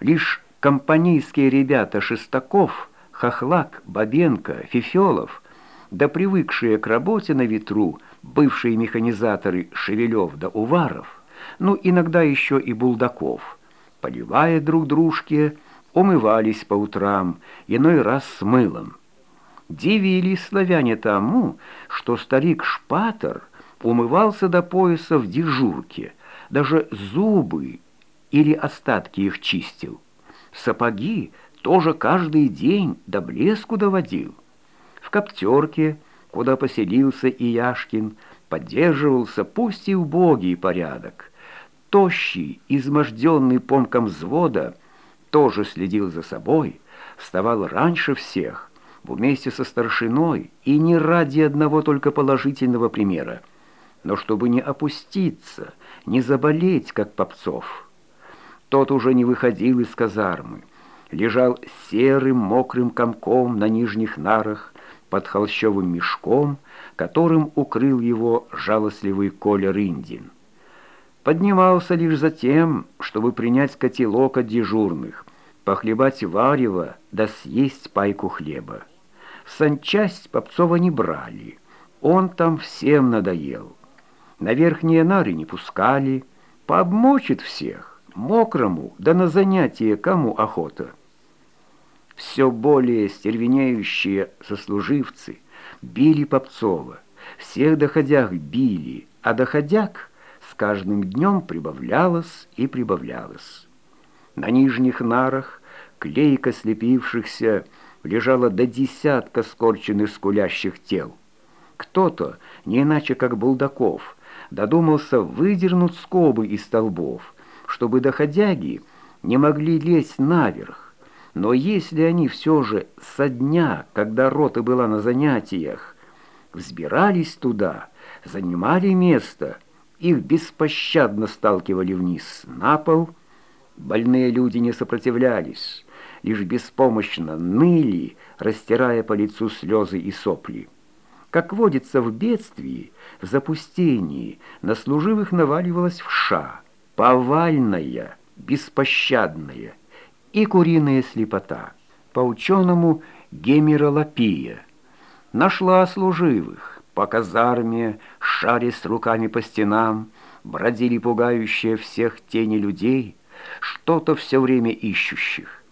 Лишь компанейские ребята Шестаков, Хохлак, Бабенко, Фифелов, да привыкшие к работе на ветру, бывшие механизаторы Шевелев да Уваров, ну, иногда еще и Булдаков, поливая друг дружке, умывались по утрам, иной раз с мылом. Дивились славяне тому, что старик Шпатер умывался до пояса в дежурке, даже зубы или остатки их чистил. Сапоги тоже каждый день до блеску доводил. В коптерке, куда поселился и Яшкин, поддерживался пусть и убогий порядок. Тощий, изможденный помком взвода, тоже следил за собой, вставал раньше всех, вместе со старшиной, и не ради одного только положительного примера, но чтобы не опуститься, не заболеть, как Попцов. Тот уже не выходил из казармы, лежал серым мокрым комком на нижних нарах под холщовым мешком, которым укрыл его жалостливый Коля Рындин. Поднимался лишь за тем, чтобы принять котелок от дежурных, похлебать варево да съесть пайку хлеба. В санчасть Попцова не брали, он там всем надоел. На верхние нары не пускали, пообмочит всех, мокрому, да на занятие кому охота. Все более стервенеющие сослуживцы били Попцова, всех доходях били, а доходяк с каждым днем прибавлялось и прибавлялось. На нижних нарах, клейко слепившихся, лежало до десятка скорченных скулящих тел. Кто-то, не иначе как Булдаков, додумался выдернуть скобы из столбов, чтобы доходяги не могли лезть наверх. Но если они все же со дня, когда рота была на занятиях, взбирались туда, занимали место, их беспощадно сталкивали вниз на пол, больные люди не сопротивлялись, лишь беспомощно ныли, растирая по лицу слезы и сопли. Как водится в бедствии, в запустении, на служивых наваливалась вша, повальная, беспощадная и куриная слепота, по ученому гемеролопия. Нашла служивых, по казарме, шарясь руками по стенам, бродили пугающие всех тени людей, что-то все время ищущих.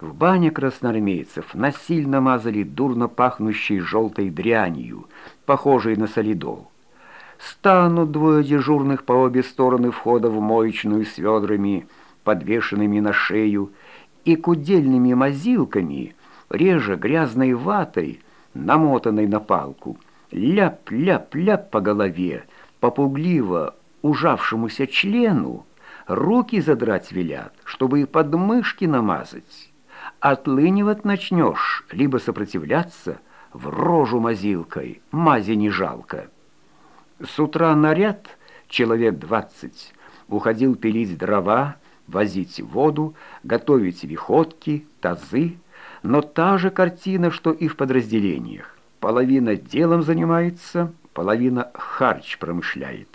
В бане красноармейцев насильно мазали дурно пахнущей желтой дрянью, похожей на солидол. Станут двое дежурных по обе стороны входа в моечную с ведрами, подвешенными на шею, и кудельными мазилками, реже грязной ватой, намотанной на палку, ляп-ляп-ляп по голове, попугливо ужавшемуся члену, руки задрать велят, чтобы и подмышки намазать отлынивать начнешь, либо сопротивляться, в рожу мазилкой, мази не жалко. С утра наряд, человек двадцать, уходил пилить дрова, возить воду, готовить виходки, тазы, но та же картина, что и в подразделениях. Половина делом занимается, половина харч промышляет.